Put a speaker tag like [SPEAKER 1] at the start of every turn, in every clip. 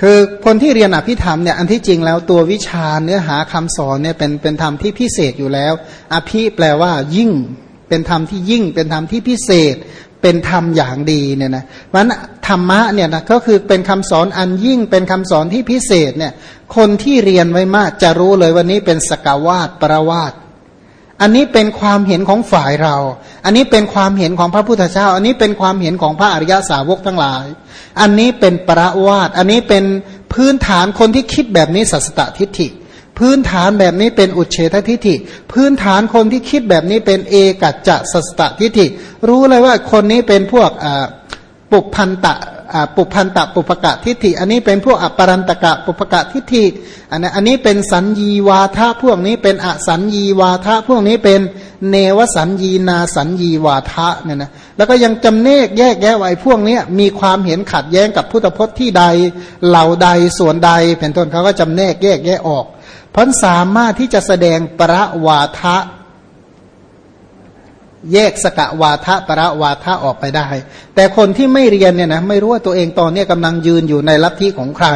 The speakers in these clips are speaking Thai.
[SPEAKER 1] คือคนที่เรียนอภิธรรมเนี่ยอันที่จริงแล้วตัววิชาเนื้อหาคำสอนเนี่ยเป็นเป็นธรรมที่พิเศษอยู่แล้ว อภิแปลว่ายิ่งเป็นธรรมที่ยิ่งเป็นธรรมที่พิเศษ เป็นธรรมอย่างดีเนี่ยนะเพราะนั้นธรรมะเนี่ยนะก็คือเป็นคำสอนอันยิ่งเป็นคำสอนที่พิเศษเนี่ยคนที่เรียนไว้มากจะรู้เลยวันนี้เป็นสกาวาตปรวาต อันนี้เป็นความเห็นของฝ่ายเรา อันนี้เป็นความเห็นของพระพุทธเจ้า อันนี้เป็นความเห็นของพระอริยสาวกทั้งหลาย อันนี้เป็นประวาตอันนี้เป็นพื้นฐานคนที่คิดแบบนี้สัสตทิฏฐิ พื้นฐานแบบนี้เป็นอุเฉททิฏฐิ พื้นฐานคนที่คิดแบบนี้เป็นเอกัจจะสัสตทิฏฐิ รู้เลยว่าคนนี้เป็นพวกปุพันตะ ปุพันตะปุปกะทิฏฐิ อันนี้เป็นพวกอปรันตกะปุปกะทิฏฐิอันนี้อันนี้เป็นสัญญีวาทะพวกนี้เป็นอสัญญีวาทะพวกนี้เป็นเนวสัญญีนาสัญญีวาทะเนี่ยนะแล้วก็ยังจำเนกแยกแยะไว้พวกนี้มีความเห็นขัดแย้งกับพุทธพจน์ที่ใดเหล่าใดส่วนใด เป็นต้นเขาก็จำแนกแยกแยะออก เพราะสามารถที่จะแสดงประวาทะ แยกสกะวาทะประวาทะออกไปได้ แต่คนที่ไม่เรียนเนี่ยนะไม่รู้ว่าตัวเองตอนนี้กำลังยืนอยู่ในลัทธิของใคร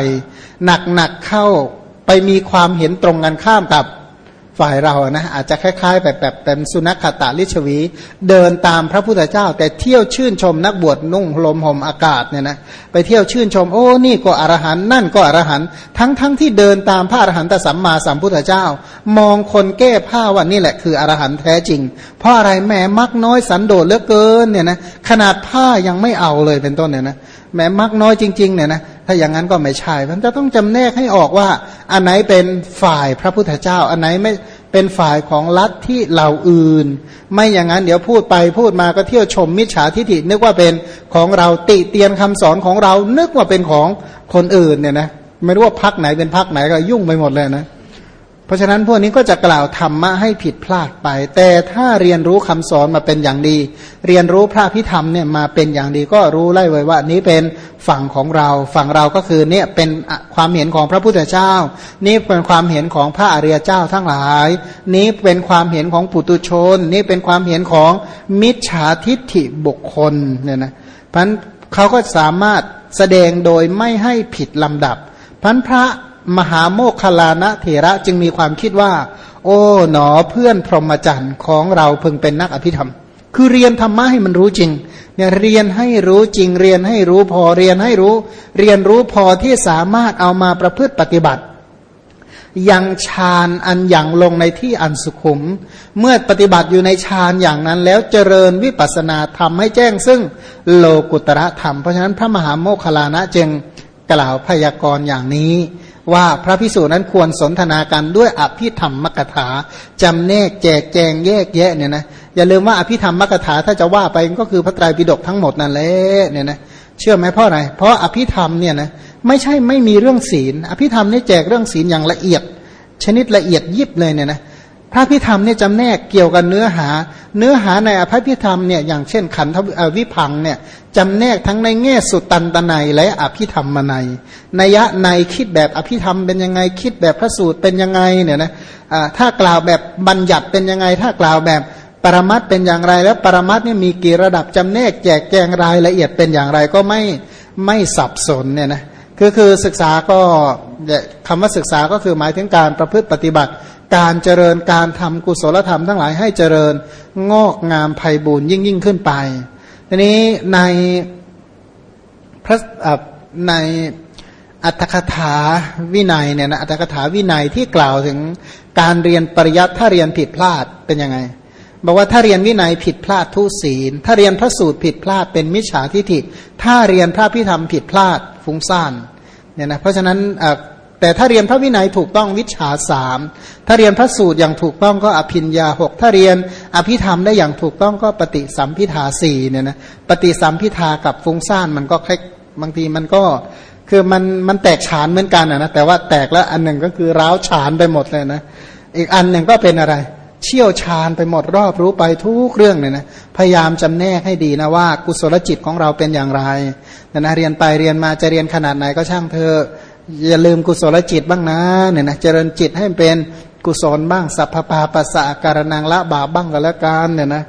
[SPEAKER 1] หนักๆเข้าไปมีความเห็นตรงกันข้ามกับ ฝ่ายเรานะอาจจะคล้ายๆ แบบแบบเป็นสุนัขขตาลิชวี เดินตามพระพุทธเจ้า แต่เที่ยวชื่นชมนักบวชนุ่งลมห่มอากาศเนี่ยนะไปเที่ยวชื่นชม โอ้นี่ก็อรหันนั่นก็อรหันทั้งทั้งที่เดินตามพระอรหันตสัมมาสัมพุทธเจ้า มองคนแก้ผ้าว่านี่แหละคืออรหันแท้จริง เพราะอะไรแม่มักน้อยสันโดษเหลือเกินเนี่ยนะขนาดผ้ายังไม่เอาเลยเป็นต้นเนี่ยนะ แม้มักน้อยจริงๆเนี่ยนะถ้าอย่างนั้นก็ไม่ใช่มันจะต้องจำแนกให้ออกว่า อันไหนเป็นฝ่ายพระพุทธเจ้า อันไหนไม่เป็นฝ่ายของลัทธิเหล่าอื่น ไม่อย่างนั้นเดี๋ยวพูดไปพูดมาก็เที่ยวชมมิจฉาทิฏฐินึกว่าเป็นของเราติเตียนคำสอนของเรานึกว่าเป็นของคนอื่นเนี่ยนะไม่รู้ว่าพักไหนเป็นพักไหนก็ยุ่งไปหมดเลยนะ ราะฉะนั้นพวกนี้ก็จะกล่าวธรรมะให้ผิดพลาดไป แต่ถ้าเรียนรู้คำสอนมาเป็นอย่างดี เรียนรู้พระพิธรรมเนี่ยมาเป็นอย่างดีก็รู้ไล่ไว้ว่า นี้เป็นฝั่งของเรา ฝั่งเราก็คือเนี่ยเป็นความเห็นของพระพุทธเจ้า นี่เป็นความเห็นของพระอริยเจ้าทั้งหลาย นี้เป็นความเห็นของปุตุชน นี่เป็นความเห็นของมิจฉาทิฏฐิบุคคลเนี่ยนะพันเขาก็สามารถแสดงโดยไม่ให้ผิดลำดับพันพระ มหาโมคคลานะเถระจึงมีความคิดว่า โอ้หนอเพื่อนพรหมจรรย์ของเราพึงเป็นนักอภิธรรม คือเรียนธรรมะให้มันรู้จริงเนี่ยเรียนให้รู้จริง เรียนให้รู้พอเรียนให้รู้ เรียนรู้พอที่สามารถเอามาประพฤติปฏิบัติยังฌานอันอย่างลงในที่อันสุขุม เมื่อปฏิบัติอยู่ในฌานอย่างนั้นแล้วเจริญวิปัสนาธรรมให้แจ้งซึ่งโลกุตระธรรม เพราะฉะนั้นพระมหาโมคคลานะจึงกล่าวพยากรณ์อย่างนี้ ว่าพระพิสูจนั้นควรสนทนากันด้วยอภิธรรมมกถาจำแนกแจกแจงแยกแยะเนี่ยนะอย่าลืมว่าอภิธรรมมกถาถ้าจะว่าไปก็คือพระไตรปิฎกทั้งหมดนั่นแหละเนี่ยนะเชื่อไหมเพราะอะไรเพราะอภิธรรมเนี่ยนะไม่ใช่ไม่มีเรื่องศีล อภิธรรมนี่แจกเรื่องศีลอย่างละเอียด ชนิดละเอียดยิบเลยเนี่ยนะ พระพิธรรมเนี่ยจำแนกเกี่ยวกับเนื้อหา เนื้อหาในอภิพิธรรมเนี่ยอย่างเช่นขันธวิพังเนี่ยจำแนกทั้งในแง่สุตันตนัยและอภิธรรมมาในนัยะในคิดแบบอภิธรรมเป็นยังไงคิดแบบพระสูตรเป็นยังไงเนี่ยนะถ้ากล่าวแบบบัญญัติเป็นยังไง ถ้ากล่าวแบบปรมัตเป็นอย่างไรแล้วปรมัตเนี่ยมีกี่ระดับจำแนกแจกแจงรายละเอียดเป็นอย่างไรก็ไม่ไม่สับสนเนี่ยนะคือคือศึกษาก็คำว่าศึกษาก็คือหมายถึงการประพฤติปฏิบัติ การเจริญการทำกุศลธรรมทั้งหลายให้เจริญงอกงามไพ่บูรยิ่งยิ่งขึ้นไป ทีนี้ในพระในอัตถคถาวินัยเนี่ยนะอัตถคถาวินัยที่กล่าวถึงการเรียนปริยัติถ้าเรียนผิดพลาดเป็นยังไง บอกว่าถ้าเรียนวินัยผิดพลาดทุศีล ถ้าเรียนพระสูตรผิดพลาดเป็นมิจฉาทิฏฐิ ถ้าเรียนพระพิธรรมผิดพลาดฟุ้งซ่านเนี่ยนะเพราะฉะนั้น แต่ถ้าเรียนพระวินัยถูกต้องวิชาสามถ้าเรียนพระสูตรอย่างถูกต้องก็อภินยาหกถ้าเรียนอภิธรรมได้อย่างถูกต้องก็ปฏิสัมพิทาสี่เนี่ยนะปฏิสัมพิทากับฟุ้งซ่านมันก็คล้บางทีมันก็คือมันมันแตกฉานเหมือนกันนะแต่ว่าแตกแล้วอันหนึ่งก็คือร้าวฉานไปหมดเลยนะอีกอันหนึ่งก็เป็นอะไร เชี่ยวชาญไปหมดรอบรู้ไปทุกเรื่องเนี่ยนะพยายามจำแนกให้ดีนะว่า กุศลจิตของเราเป็นอย่างไรนะเรียนไปเรียนมาจะเรียนขนาดไหนก็ช่างเธอ อย่าลืมกุศลจิตบ้างนะเนี่ยนะเจริญจิตให้เป็นกุศลบ้างสัพพปาปัสสะการนังละบาบ้างก็แล้วกันเนี่ยนะ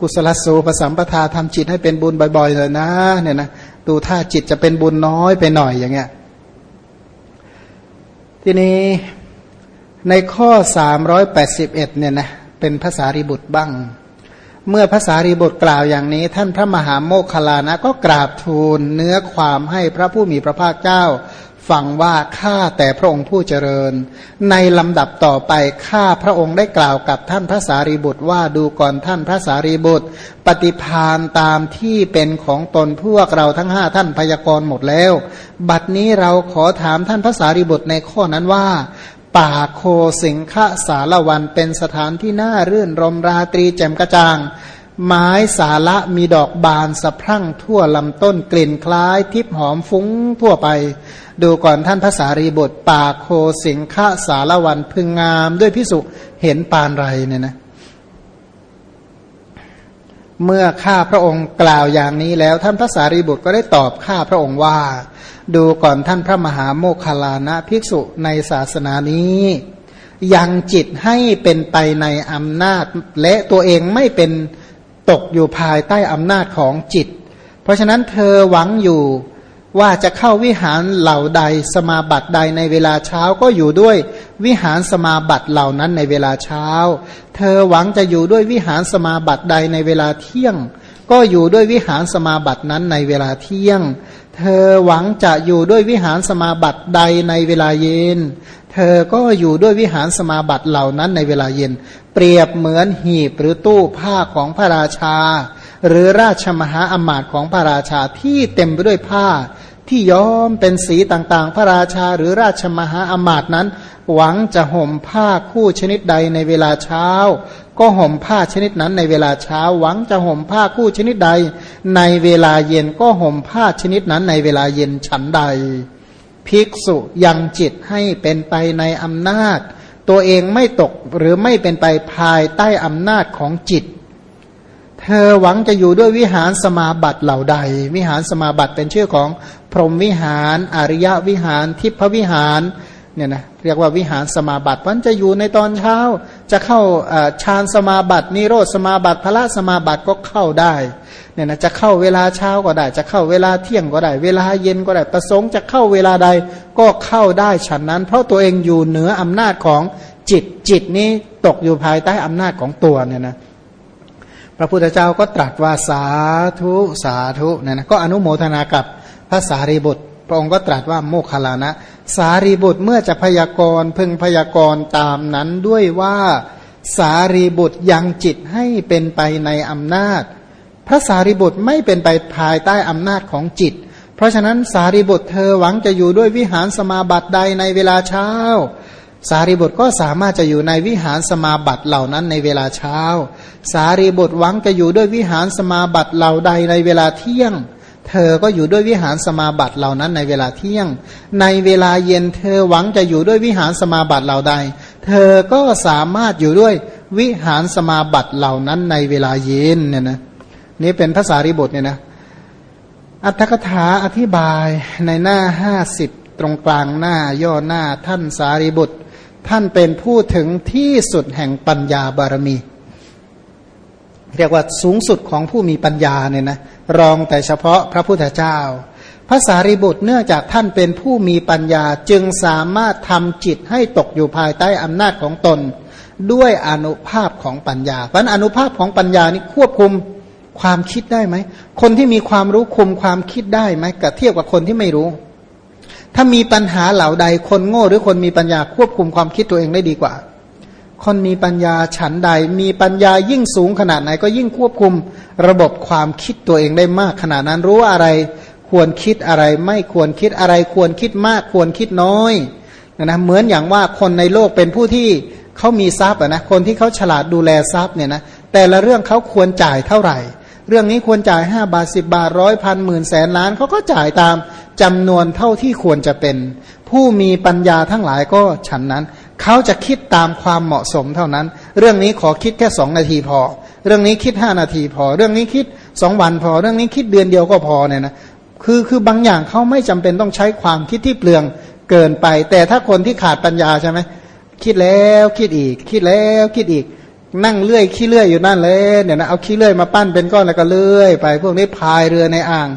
[SPEAKER 1] กุศลสูปสัมปทาทำจิตให้เป็นบุญบ่อยๆเลยนะเนี่ยนะดูถ้าจิตจะเป็นบุญน้อยไปหน่อยอย่างเงี้ยทีนี้ในข้อ 381เนี่ยนะเป็นภาษาริบุตรบ้าง เมื่อภาษาริบุตรกล่าวอย่างนี้ ท่านพระมหาโมคคลานะก็กราบทูลเนื้อความให้พระผู้มีพระภาคเจ้า ฟังว่าข้าแต่พระองค์ผู้เจริญ ในลำดับต่อไปข้าพระองค์ได้กล่าวกับท่านพระสารีบุตรว่าดูก่อนท่านพระสารีบุตร ปฏิพานตามที่เป็นของตนพวกเราทั้งห้าท่านพยากรณ์หมดแล้ว บัดนี้เราขอถามท่านพระสารีบุตรในข้อนั้นว่า ป่าโคสิงฆสารวันเป็นสถานที่น่ารื่นรมราตรีแจ่มกระจ่าง ไม้สาละมีดอกบานสะพรั่งทั่วลำต้นกลิ่นคล้ายทิพหอมฟุ้งทั่วไป ดูก่อนท่านพระสารีบุตรป่าโคสิงฆะสารวันพึงงาม ด้วยพิสุเห็นปานไรเนี่ยนะเมื่อข้าพระองค์กล่าวอย่างนี้แล้วท่านพระสารีบุตรก็ได้ตอบข้าพระองค์ว่า ดูก่อนท่านพระมหาโมคคลานะภิกษุในศาสนานี้ ยังจิตให้เป็นไปในอำนาจ และตัวเองไม่เป็น ตกอยู่ภายใต้อำนาจของจิต เพราะฉะนั้นเธอหวังอยู่ว่าจะเข้าวิหารเหล่าใดสมาบัติใดในเวลาเช้าก็อยู่ด้วยวิหารสมาบัติเหล่านั้นในเวลาเช้า เธอหวังจะอยู่ด้วยวิหารสมาบัติใดในเวลาเที่ยง ก็อยู่ด้วยวิหารสมาบัตินั้นในเวลาเที่ยง เธอหวังจะอยู่ด้วยวิหารสมาบัติใดในเวลาเย็น เธอก็อยู่ด้วยวิหารสมาบัติเหล่านั้นในเวลาเย็น เปรียบเหมือนหีบหรือตู้ผ้าของพระราชา หรือราชมหาอมาตย์ของพระราชาที่เต็มไปด้วยผ้า ที่ย้อมเป็นสีต่างๆ พระราชาหรือราชมหาอมาตย์นั้น หวังจะห่มผ้าคู่ชนิดใดในเวลาเช้า ก็ห่มผ้าชนิดนั้นในเวลาเช้า หวังจะห่มผ้าคู่ชนิดใด ในเวลาเย็นก็ห่มผ้าชนิดนั้นในเวลาเย็นฉันใด ภิกษุยังจิตให้เป็นไปในอำนาจ ตัวเองไม่ตกหรือไม่เป็นไปภายใต้อำนาจของจิต เธอหวังจะอยู่ด้วยวิหารสมาบัติเหล่าใด วิหารสมาบัติเป็นชื่อของพรหมวิหาร อริยวิหาร ทิพวิหาร เนี่ยนะเรียกว่าวิหารสมาบัติมันจะอยู่ในตอนเช้า จะเข้าฌานสมาบัตินิโรธสมาบัติพระสมาบัติก็เข้าได้เนี่ยนะจะเข้าเวลาเช้าก็ได้ จะเข้าเวลาเที่ยงก็ได้ เวลาเย็นก็ได้ประสงค์จะเข้าเวลาใดก็เข้าได้ฉันนั้น เพราะตัวเองอยู่เหนืออำนาจของจิตจิตนี้ตกอยู่ภายใต้อำนาจของตัวเนี่ยนะพระพุทธเจ้าก็ตรัสว่าสาธุสาธุเนี่ยนะก็อนุโมทนากับพระสารีบุตร พระองค์ก็ตรัสว่าโมคคลานะ สารีบุตรเมื่อจะพยากรณ์พึงพยากรณ์ตามนั้นด้วยว่าสารีบุตรยังจิตให้เป็นไปในอำนาจ พระสารีบุตรไม่เป็นไปภายใต้อำนาจของจิต เพราะฉะนั้นสารีบุตรเธอหวังจะอยู่ด้วยวิหารสมาบัติใดในเวลาเช้า สารีบุตรก็สามารถจะอยู่ในวิหารสมาบัติเหล่านั้นในเวลาเช้า สารีบุตรหวังจะอยู่ด้วยวิหารสมาบัติเหล่าใดในเวลาเที่ยง เธอก็อยู่ด้วยวิหารสมาบัติเหล่านั้นในเวลาเที่ยง ในเวลาเย็นเธอหวังจะอยู่ด้วยวิหารสมาบัติเหล่าใด เธอก็สามารถอยู่ด้วยวิหารสมาบัติเหล่านั้นในเวลาเย็นเนี่ยนะนี่เป็นภาษาริบุตรเนี่ยนะอัตถกถาอธิบายในหน้าห้าสิบตรงกลางหน้าย่อหน้าท่านสารีบุตร ท่านเป็นผู้ถึงที่สุดแห่งปัญญาบารมี เรียกว่าสูงสุดของผู้มีปัญญาเนี่ยนะรองแต่เฉพาะพระพุทธเจ้าพระสารีบุตรเนื่องจากท่านเป็นผู้มีปัญญาจึงสามารถทำจิตให้ตกอยู่ภายใต้อำนาจของตน ด้วยอนุภาพของปัญญา เพราะอนุภาพของปัญญานี้ควบคุมความคิดได้ไหม คนที่มีความรู้คุมความคิดได้ไหมกับเทียบกับคนที่ไม่รู้ ถ้ามีปัญหาเหล่าใดคนโง่หรือคนมีปัญญาควบคุมความคิดตัวเองได้ดีกว่า คนมีปัญญาฉันใด มีปัญญายิ่งสูงขนาดไหน ก็ยิ่งควบคุมระบบความคิดตัวเองได้มาก ขนาดนั้นรู้ว่าอะไรควรคิดอะไร ไม่ควรคิดอะไร ควรคิดมาก ควรคิดน้อยนะเหมือนอย่างว่าคนในโลกเป็นผู้ที่เขามีทรัพย์นะคนที่เขาฉลาดดูแลทรัพย์เนี่ยนะแต่ละเรื่องเขาควรจ่ายเท่าไหร่ เรื่องนี้ควรจ่ายห้าบาทสิบาทร้อยพันหมื่นแสนล้านเขาก็จ่ายตามจำนวนเท่าที่ควรจะเป็น ผู้มีปัญญาทั้งหลายก็ฉันนั้น เขาจะคิดตามความเหมาะสมเท่านั้น เรื่องนี้ขอคิดแค่สองนาทีพอ เรื่องนี้คิดห้านาทีพอ เรื่องนี้คิดสองวันพอ เรื่องนี้คิดเดือนเดียวก็พอเนี่ยนะคือคือบางอย่างเขาไม่จำเป็นต้องใช้ความคิดที่เปลืองเกินไป แต่ถ้าคนที่ขาดปัญญาใช่ไหมคิดแล้วคิดอีก คิดแล้วคิดอีก นั่งเลื่อยขี้เลื่อยอยู่นั่นเลยเนี่ยนะเอาขี้เลื่อยมาปั้นเป็นก้อนแล้วก็เลื่อย ไป พวกนี้พายเรือในอ่าง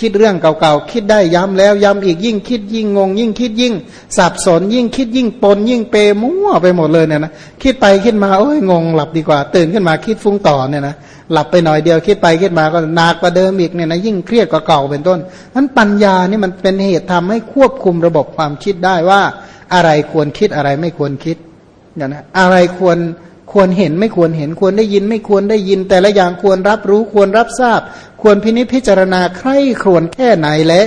[SPEAKER 1] คิดเรื่องเก่าๆ คิดได้ย้ำแล้วย้ำอีกยิ่งคิดยิ่งงง ยิ่งคิดยิ่ง สับสน ยิ่งคิดยิ่งปน ยิ่งเปมั่วไปหมดเลยเนี่ยนะคิดไปคิดมาโอ้ยงงหลับดีกว่า ตื่นขึ้นมาคิดฟุ้งต่อเนี่ยนะหลับไปหน่อยเดียวคิดไปคิดมาก็หนักกว่าเดิมอีกเนี่ยนะยิ่งเครียดกว่าเก่าเป็นต้นนั้นปัญญานี่มันเป็นเหตุทำให้ควบคุมระบบความคิดได้ว่า อะไรควรคิดอะไรไม่ควรคิดเนี่ยนะอะไรควร ควรเห็นไม่ควรเห็นควรได้ยินไม่ควรได้ยิน แต่ละอย่างควรรับรู้ควรรับทราบ ควรพินิจพิจารณาใคร่ครวญแค่ไหนและ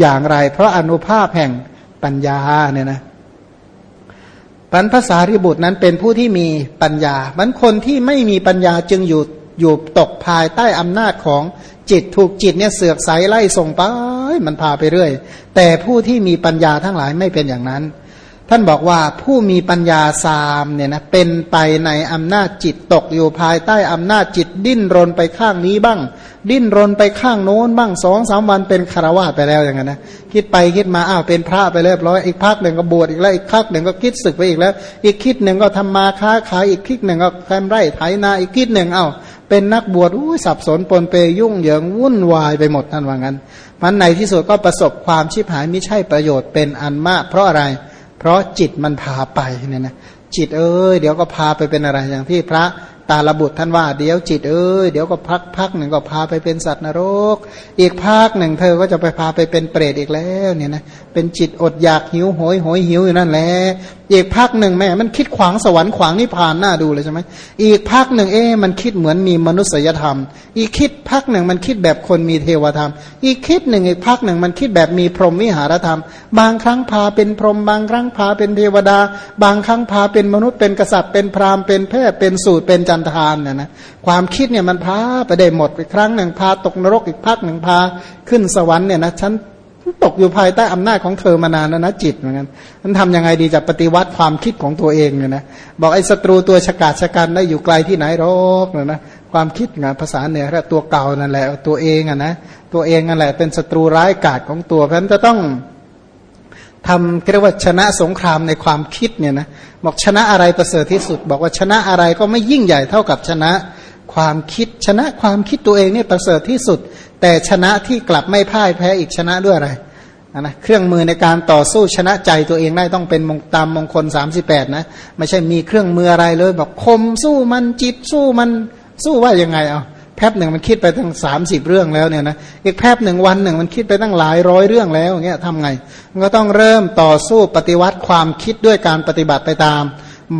[SPEAKER 1] อย่างไร เพราะอนุภาพแห่งปัญญาเนี่ยนะปัญภาษาริบุตรนั้นเป็นผู้ที่มีปัญญามันคนที่ไม่มีปัญญาจึงอยู่อยู่ตกภายใต้อำนาจของจิตถูกจิตเนี่ยเสือกใสไล่ส่งไปมันพาไปเรื่อย แต่ผู้ที่มีปัญญาทั้งหลายไม่เป็นอย่างนั้น ท่านบอกว่าผู้มีปัญญาสามเนี่ยนะเป็นไปในอำนาจจิตตกอยู่ภายใต้อำนาจจิตดิ้นรนไปข้างนี้บ้าง ดิ้นรนไปข้างโน้นบ้างสองสามวันเป็นคารวะไปแล้วอย่างนั้นนะคิดไปคิดมาอ้าวเป็นพระไปเรียบร้อยอีกพักหนึ่งก็บวชอีกแล้วอีกพักหนึ่งก็คิดศึกไปอีกแล้ว อีกคิดหนึ่งก็ทำมาค้าขายอีกคิดหนึ่งก็แคมไร่ไถนาอีกคิดหนึ่งอ้าวเป็นนักบวชอุ้ยสับสนปนเปยุ่งเหยิงวุ่นวายไปหมดท่านว่างั้นมันในที่สุดก็ประสบความชิบหายไม่ใช่ประโยชน์เป็นอันมาก เพราะอะไร เพราะจิตมันพาไปเนี่ยนะจิตเอ้ยเดี๋ยวก็พาไปเป็นอะไรอย่างที่พระ ตาลบุตรท่านว่าเดี๋ยวจิตเอ้ยเดี๋ยวก็พักพักหนึ่งก็พาไปเป็นสัตว์นรก อีกพักหนึ่งเธอก็จะไปพาไปเป็นเปรตอีกแล้วเนี่ยนะเป็นจิตอดอยากหิวโหยโหยหิวอยู่นั่นแหละอีกพักหนึ่งแม่มันคิดขวางสวรรค์ขวางนิพพานหน้าดูเลยใช่ไหมอีกพักหนึ่งเอ๊มันคิดเหมือนมีมนุษยธรรม อีกคิดพักหนึ่งมันคิดแบบคนมีเทวธรรม อีกคิดหนึ่งอีกพักหนึ่งมันคิดแบบมีพรหมวิหารธรรม บางครั้งพาเป็นพรหมบางครั้งพาเป็นเทวดา บางครั้งพาเป็นมนุษย์เป็นกษัตริย์เป็นพราหมณ์เป็นแพทย์เป็นสูตรเป็นจนทานเนี่ยนะความคิดเนี่ยมันพาไปได้หมดอีกครั้งหนึ่งพาตกนรกอีกพักหนึ่งพาขึ้นสวรรค์เนี่ยนะฉันตกอยู่ภายใต้อำนาจของเธอมานานแล้วนะจิตเหมือนกันมันทำยังไงดีจะปฏิวัติความคิดของตัวเองเนี่ยนะบอกไอ้ศัตรูตัวฉกาจฉกันได้อยู่ไกลที่ไหนรอกเนี่ยนะความคิดงานภาษาเหนือแค่ตัวเก่านั่นแหละตัวเองอะนะตัวเองนั่นแหละเป็นศัตรูร้ายกาจของตัวเพราะฉะนั้นจะต้อง ทำเรียกว่าชนะสงครามในความคิดเนี่ยนะบอกชนะอะไรประเสริฐที่สุด บอกว่าชนะอะไรก็ไม่ยิ่งใหญ่เท่ากับชนะความคิดชนะความคิดตัวเองเนี่ยประเสริฐที่สุด แต่ชนะที่กลับไม่พ่ายแพ้อีกชนะด้วยอะไรนะเครื่องมือในการต่อสู้ชนะใจตัวเองได้ต้องเป็นมงตามมงคล 38 นะไม่ใช่มีเครื่องมืออะไรเลย บอกคมสู้มันจิตสู้มันสู้ว่ายังไงเอา แป๊บหนึ่งมันคิดไปตั้งสามสิบเรื่องแล้วเนี่ยนะอีกแป๊บหนึ่งวันหนึ่งมันคิดไปตั้งหลายร้อยเรื่องแล้วอย่างเงี้ยทำไง มันก็ต้องเริ่มต่อสู้ปฏิวัติความคิดด้วยการปฏิบัติไปตาม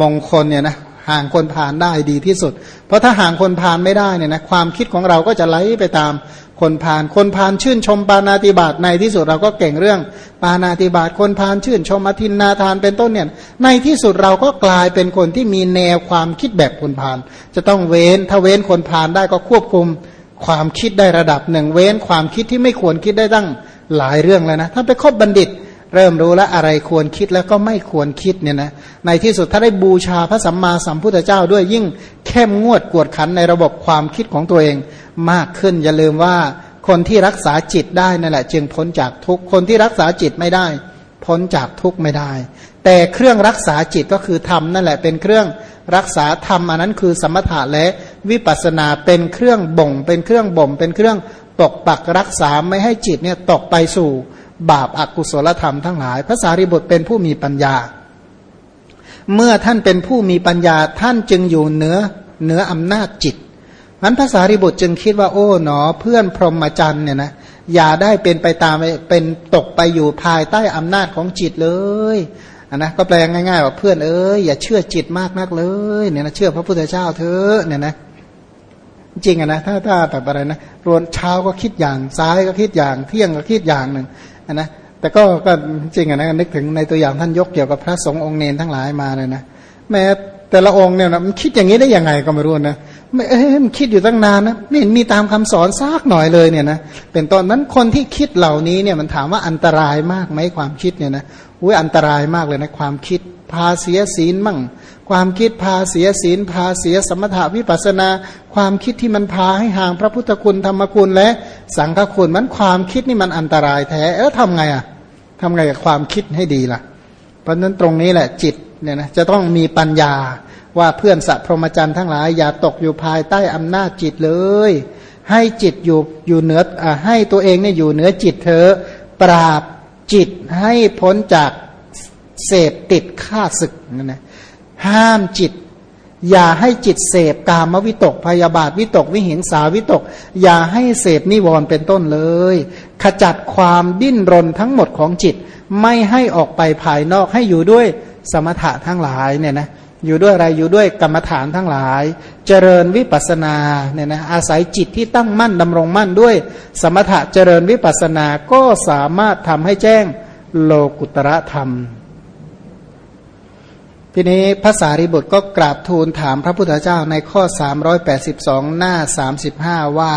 [SPEAKER 1] มงคลเนี่ยนะ ห่างคนผ่านได้ดีที่สุด เพราะถ้าห่างคนผ่านไม่ได้เนี่ยนะความคิดของเราก็จะไหลไปตามคนผ่านคนผ่านชื่นชมปานาติบาตในที่สุดเราก็เก่งเรื่องปานาติบาตคนผ่านชื่นชมอธินนาทานเป็นต้นเนี่ยในที่สุดเราก็กลายเป็นคนที่มีแนวความคิดแบบคนผ่าน จะต้องเว้นถ้าเว้นคนผ่านได้ก็ควบคุมความคิดได้ระดับหนึ่งเว้นความคิดที่ไม่ควรคิดได้ตั้งหลายเรื่องแล้วนะถ้าไปคบบัณฑิต เริ่มรู้แล้วอะไรควรคิดแล้วก็ไม่ควรคิดเนี่ยนะในที่สุดถ้าได้บูชาพระสัมมาสัมพุทธเจ้าด้วยยิ่งเข้มงวดกวดขันในระบบความคิดของตัวเองมากขึ้น อย่าลืมว่าคนที่รักษาจิตได้นั่นแหละ จึงพ้นจากทุกคนที่รักษาจิตไม่ได้ พ้นจากทุกไม่ได้ แต่เครื่องรักษาจิตก็คือธรรมนั่นแหละเป็นเครื่องรักษาธรรมอันนั้นคือสมถะและวิปัสสนาเป็นเครื่องบ่ง เป็นเครื่องบ่ม เป็นเครื่องปกปักรักษาไม่ให้จิตเนี่ยตกไปสู่ บาปอากุศลธรรมทั้งหลาย พระสารีบุตรเป็นผู้มีปัญญา เมื่อท่านเป็นผู้มีปัญญาท่านจึงอยู่เหนือเหนืออำนาจจิตนั้นภาษาริบุตรจึงคิดว่าโอ้หนอ เพื่อนพรหมจรรย์เนี่ยนะอย่าได้เป็นไปตามเป็นตกไปอยู่ภายใต้อำนาจของจิตเลยนนะก็แปลง่ายๆว่าเพื่อนเอ้ยอย่าเชื่อจิตมากนักเลยเนี่ยนะเชื่อพระพุทธเจ้าเถอะเนี่ยนะจริงอะนะถ้าถ้าแบบอะไรนะรวนเช้าก็คิดอย่างซ้ายก็คิดอย่าง เที่ยงก็คิดอย่างหนึ่ง นะแต่ก็ก็จริงอะนะนึกถึงในตัวอย่างท่านยกเกี่ยวกับพระสงฆ์องค์เนนทั้งหลายมาเลยนะแม้แต่ละองค์เนี่ยนะมันคิดอย่างนี้ได้ยังไงก็ไม่รู้นะไม่เอ้มันคิดอยู่ตั้งนานนะไม่เห็นมีตามคำสอนซากหน่อยเลยเนี่ยนะเป็นตอนนั้นคนที่คิดเหล่านี้เนี่ยมันถามว่าอันตรายมากไหมความคิดเนี่ยนะอุ้ยอันตรายมากเลยนะความคิด พาเสียศีลมั่ง ความคิดพาเสียศีล พาเสียสมถาวิปัสนา ความคิดที่มันพาให้ห่างพระพุทธคุณธรรมคุณและสังฆคุณมันความคิดนี่มันอันตรายแท้เออทำไงอะทำไงกับความคิดให้ดีล่ะ เพราะนั้นตรงนี้แหละจิตเนี่ยนะจะต้องมีปัญญาว่าเพื่อนสัพพรหมจรรย์ทั้งหลาย อย่าตกอยู่ภายใต้อำนาจจิตเลย ให้จิตอยู่อยู่เหนืออให้ตัวเองเนี่ยอยู่เหนือจิตเธอปราบจิตให้พ้นจาก เสพติดฆ่าศึกนั่นนะห้ามจิต อย่าให้จิตเสพกามวิตกพยาบาทวิตก วิหิงสาวิตก อย่าให้เสพนิวรณ์เป็นต้นเลย ขจัดความดิ้นรนทั้งหมดของจิต ไม่ให้ออกไปภายนอกให้อยู่ด้วยสมถะทั้งหลายเนี่ยนะอยู่ด้วยอะไรอยู่ด้วยกรรมฐานทั้งหลาย เจริญวิปัสนาเนี่ยนะอาศัยจิตที่ตั้งมั่นดำรงมั่นด้วย สมถะเจริญวิปัสนาก็สามารถทำให้แจ้งโลกุตระธรรม ทีนี้ภาษาริบุตรก็กราบทูลถามพระพุทธเจ้าในข้อ 382 หน้า 35 ว่า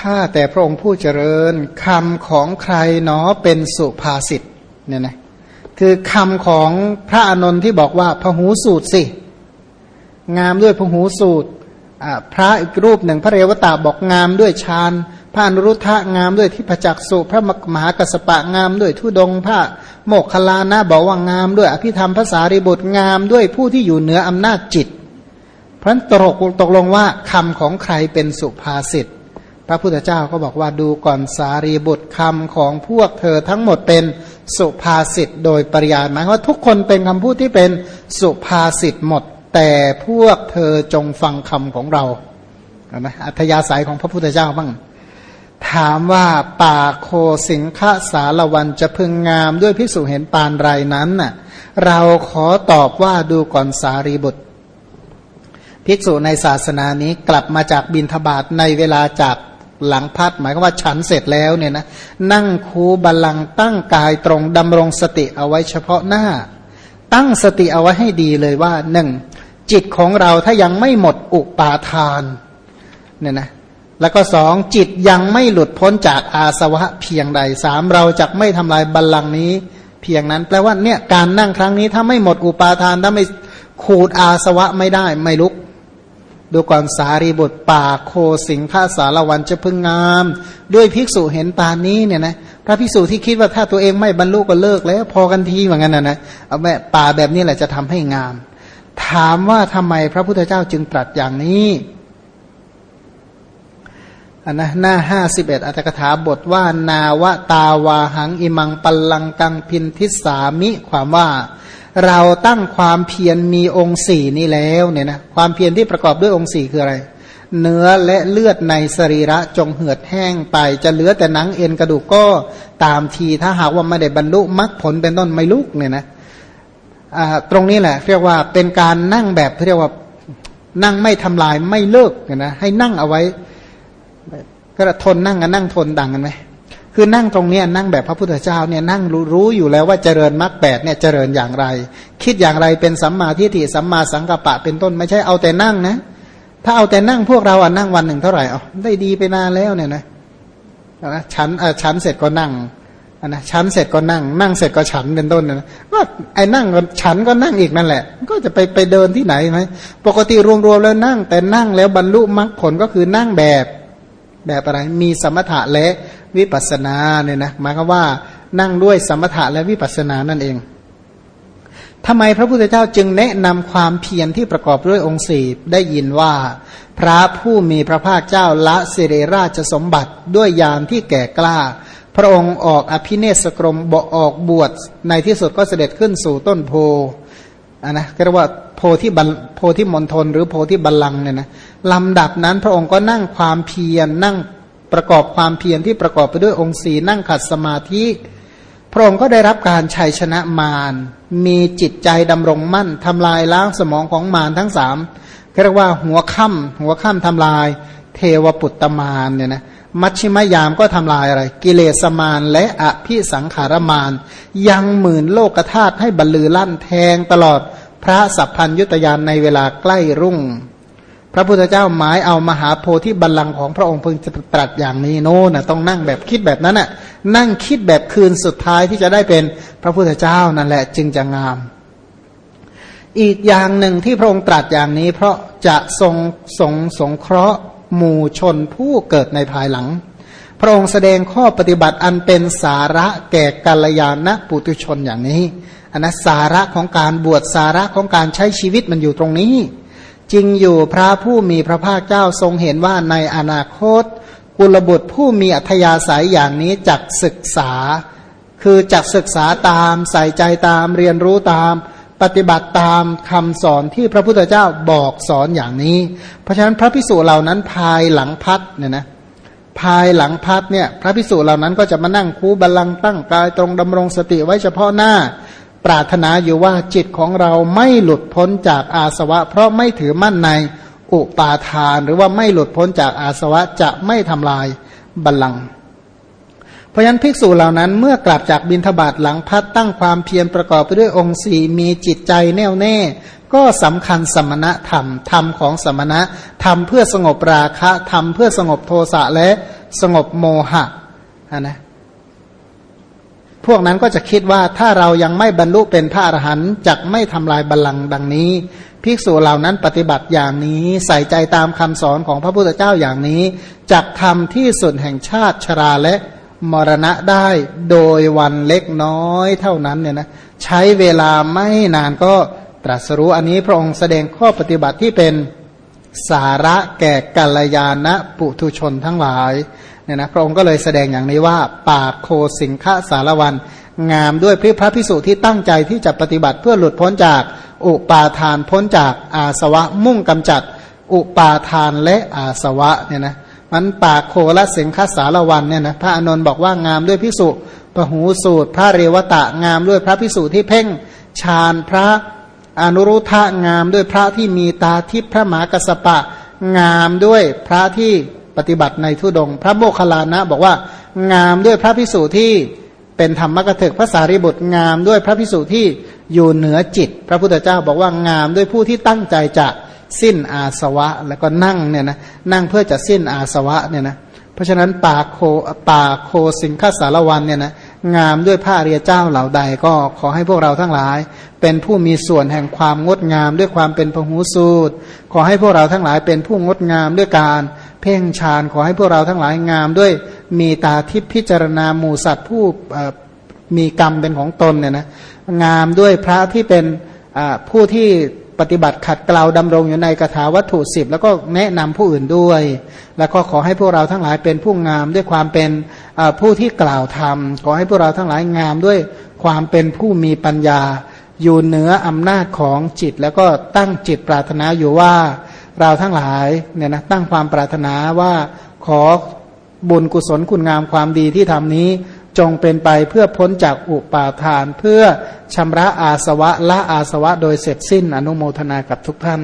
[SPEAKER 1] ข้าแต่พระองค์ผู้เจริญคำของใครหนอเป็นสุภาษิตเนี่ยนะคือคำของพระอนนท์ที่บอกว่าพหูสูตรสิ งามด้วยพหูสูตรพระอีกรูปหนึ่งพระเรวตาบอกงามด้วยฌาน พระอนุรุทธะงามด้วยทิพจักสุพระมหากัสปะงามด้วยทุดงพระโมกขลานะบอกว่างามด้วยอภิธรรมภาษาริบุตรงามด้วยผู้ที่อยู่เหนืออำนาจจิตเพราะตรกตกลงว่าคำของใครเป็นสุภาษิตพระพุทธเจ้าก็บอกว่าดูก่อนสารีบุตรคำของพวกเธอทั้งหมดเป็นสุภาษิตโดยปริยายหมายว่าทุกคนเป็นคำพูดที่เป็นสุภาษิตหมด แต่พวกเธอจงฟังคำของเรานะอัธยาศัยของพระพุทธเจ้าบ้าง ถามว่าป่าโคสิงคสารวันจะพึงงามด้วยพิสูจเห็นปานไรนั้นน่ะ เราขอตอบว่าดูก่อนสารีบุตร ภิกษุในศาสนานี้กลับมาจากบินทบาทในเวลาจากหลังพัดหมายก็ว่าฉันเสร็จแล้วเนี่ยนะนั่งคูบาลังตั้งกายตรงดำรงสติเอาไว้เฉพาะหน้า ตั้งสติเอาไว้ให้ดีเลยว่าหนึ่งจิตของเราถ้ายังไม่หมดอุปาทานเนี่ยนะ แล้วก็สองจิตยังไม่หลุดพ้นจากอาสวะเพียงใดสามเราจะไม่ทำลายบัลลังก์นี้ เพียงนั้นแปลว่าเนี่ยการนั่งครั้งนี้ถ้าไม่หมดอุปาทานถ้าไม่ขูดอาสวะไม่ได้ไม่ลุก ดูก่อนสารีบุตรป่าโคสิงฆาสารวันจะพึงงาม ด้วยภิกษุเห็นปานนี้เนี่ยนะพระภิกษุที่คิดว่าถ้าตัวเองไม่บรรลุก็เลิกแล้ว พอกันทีเหมือนกันนะนะเอาแม่ป่าแบบนี้แหละจะทำให้งาม ถามว่าทำไมพระพุทธเจ้าจึงตรัสอย่างนี้ อันนะหน้าห้าสิบเอ็ดอัตถกถาบทว่านาวตาวาหังอิมังปัลลังกังพินทิสามิ ความว่าเราตั้งความเพียรมีองค์สี่นี้แล้วเนี่ยนะความเพียรที่ประกอบด้วยองค์สี่คืออะไร เนื้อและเลือดในสรีระจงเหือดแห้งไป จะเหลือแต่หนังเอ็นกระดูกก็ตามทีถ้าหากว่าไม่ได้บรรลุมรรคผลเป็นต้นไม่ลุกเนี่ยนะตรงนี้แหละเรียกว่าเป็นการนั่งแบบเรียกว่านั่งไม่ทำลายไม่เลิกเนี่ยนะให้นั่งเอาไว้ ก็ทนนั่งกันนั่งทนดังกันไหมคือนั่งตรงนี้นั่งแบบพระพุทธเจ้าเนี่ยนั่งรู้อยู่แล้วว่าเจริญมรรคแปดเนี่ยเจริญอย่างไร คิดอย่างไรเป็นสัมมาทิฏฐิสัมมาสังกัปปะเป็นต้นไม่ใช่เอาแต่นั่งนะ ถ้าเอาแต่นั่งพวกเราอะนั่งวันหนึ่งเท่าไหร่อ๋อได้ดีไปนานแล้วเนี่ยนะนะฉันเออฉันเสร็จก็นั่งนะฉันเสร็จก็นั่ง นั่งเสร็จก็ฉันเป็นต้นนะว่าไอ้นั่งฉันก็นั่งอีกนั่นแหละ ก็จะไปไปเดินที่ไหนไหมปกติรวมๆแล้วนั่ง แต่นั่งแล้วบรรลุมรรคผลก็คือนั่งแบบ แบบอะไรมีสมถะและวิปัสสนาเนี่ยนะหมายความว่านั่งด้วยสมถะและวิปัสสนานั่นเองทำไมพระพุทธเจ้าจึงแนะนำความเพียรที่ประกอบด้วยองค์สี่ได้ยินว่า พระผู้มีพระภาคเจ้าละสิเรราชสมบัติด้วยยามที่แก่กล้า พระองค์ออกอภิเนศกรมบออกบวชในที่สุดก็เสด็จขึ้นสู่ต้นโพอันนะเรียกว่าโพที่บัลโพที่มณฑลหรือโพที่บัลลังเนี่ยนะ ลำดับนั้นพระองค์ก็นั่งความเพียรนั่งประกอบความเพียรที่ประกอบไปด้วยองค์สีนั่งขัดสมาธิ พระองค์ก็ได้รับการชัยชนะมาร มีจิตใจดำรงมั่นทำลายล้างสมองของมารทั้งสามเรียกว่าหัวค่ำหัวค่ำทำลาย เทวปุตตมารเนี่ยนะมัชชิมยามก็ทำลายอะไร กิเลสมารและอภิสังขารมารยังหมื่นโลกธาตุให้บรรลือลั่นแทงตลอดพระสัพพัญยุตยานในเวลาใกล้รุ่ง พระพุทธเจ้าหมายเอามหาโพธิบัลลังก์ของพระองค์เพิ่งจะตรัสอย่างนี้โน่นะต้องนั่งแบบคิดแบบนั้นน่ะนั่งคิดแบบคืนสุดท้ายที่จะได้เป็นพระพุทธเจ้านั่นแหละจึงจะงาม อีกอย่างหนึ่งที่พระองค์ตรัสอย่างนี้ เพราะจะทรงสงสงเคราะห์หมู่ชนผู้เกิดในภายหลัง พระองค์แสดงข้อปฏิบัติอันเป็นสาระแก่กัลยาณปุตุชนอย่างนี้อันนั้นสาระของการบวชสาระของการใช้ชีวิตมันอยู่ตรงนี้ จริงอยู่พระผู้มีพระภาคเจ้าทรงเห็นว่าในอนาคต กุลบุตรผู้มีอัธยาศัยอย่างนี้จักศึกษา คือจักศึกษาตาม ใส่ใจตามเรียนรู้ตาม ปฏิบัติตามคำสอนที่พระพุทธเจ้าบอกสอนอย่างนี้ เพราะฉะนั้นพระพิสุเหล่านั้นภายหลังพัดเนี่ยนะภายหลังพัดเนี่ย พระพิสุเหล่านั้นก็จะมานั่งคูบัลลังตั้งกายตรงดำรงสติไว้เฉพาะหน้า ปรารถนาอยู่ว่าจิตของเราไม่หลุดพ้นจากอาสวะ เพราะไม่ถือมั่นในอุปาทาน หรือว่าไม่หลุดพ้นจากอาสวะจะไม่ทำลายบัลลังก์เพราะฉะนั้นภิกษุเหล่านั้นเมื่อกลับจากบินทบาทหลังพัดตั้งความเพียรประกอบไปด้วยองค์สี่มีจิตใจแน่วแน่ ก็สำคัญสมณะธรรมธรรมของสมณะทำเพื่อสงบราคะทำเพื่อสงบโทสะและสงบโมหะนะ พวกนั้นก็จะคิดว่าถ้าเรายังไม่บรรลุเป็นพระอรหันต์จะไม่ทำลายบัลลังก์ดังนี้ ภิกษุเหล่านั้นปฏิบัติอย่างนี้ใส่ใจตามคำสอนของพระพุทธเจ้าอย่างนี้จักทำที่สุดแห่งชาติชราและมรณะได้โดยวันเล็กน้อยเท่านั้นเนี่ยนะใช้เวลาไม่นานก็ตรัสรู้อันนี้พระองค์แสดงข้อปฏิบัติที่เป็นสาระแก่กัลยาณปุถุชนทั้งหลาย เนี่ยนะพระองค์ก็เลยแสดงอย่างนี้ว่าปากโคสิงฆสารวัน งามด้วยพระพิสุที่ตั้งใจที่จะปฏิบัติเพื่อหลุดพ้นจากอุปาทานพ้นจากอาสวะมุ่งกำจัดอุปาทานและอาสวะเนี่ยนะมันปากโคและสิงฆสารวันเนี่ยนะพระอนนท์บอกว่างามด้วยพิสุปหูสูตร พระเรวตะงามด้วยพระพิสุที่เพ่งฌานพระอนุรุทธะงามด้วยพระที่มีตาทิพพระมากสปะ งามด้วยพระที่ ปฏิบัติในทุดง พระโมคคัลลานะบอกว่างามด้วยพระพิสุที่เป็นธรรมกถึกพระสารีบุตรงามด้วยพระพิสุที่อยู่เหนือจิต พระพุทธเจ้าบอกว่างามด้วยผู้ที่ตั้งใจจะสิ้นอาสวะ แล้วก็นั่งเนี่ยนะนั่งเพื่อจะสิ้นอาสวะเนี่ยนะเพราะฉะนั้นป่าโคป่าโคสิงคสารวันเนี่ยนะงามด้วยพระเรียเจ้าเหล่าใดก็ขอให้พวกเราทั้งหลาย เป็นผู้มีส่วนแห่งความงดงามด้วยความเป็นพหูสูตรขอให้พวกเราทั้งหลายเป็นผู้งดงามด้วยการ เพ่งฌานขอให้พวกเราทั้งหลายงามด้วยมีตาทิพพิจารณาหมูสัตว์ผู้มีกรรมเป็นของตนเนี่ยนะงามด้วยพระที่เป็นผู้ที่ปฏิบัติขัดเกลาดำรงอยู่ในกถาวัตถุสิบแล้วก็แนะนำผู้อื่นด้วย แล้วก็ขอให้พวกเราทั้งหลายเป็นผู้งามด้วยความเป็นผู้ที่กล่าวธรรมขอให้พวกเราทั้งหลายงามด้วยความเป็นผู้มีปัญญา อยู่เหนืออำนาจของจิต แล้วก็ตั้งจิตปรารถนาอยู่ว่า เราทั้งหลายเนี่ยนะตั้งความปรารถนาว่าขอบุญกุศลคุณงามความดีที่ทำนี้จงเป็นไปเพื่อพ้นจากอุปาทาน เพื่อชำระอาสวะละอาสวะโดยเสร็จสิ้นอนุโมทนากับทุกท่าน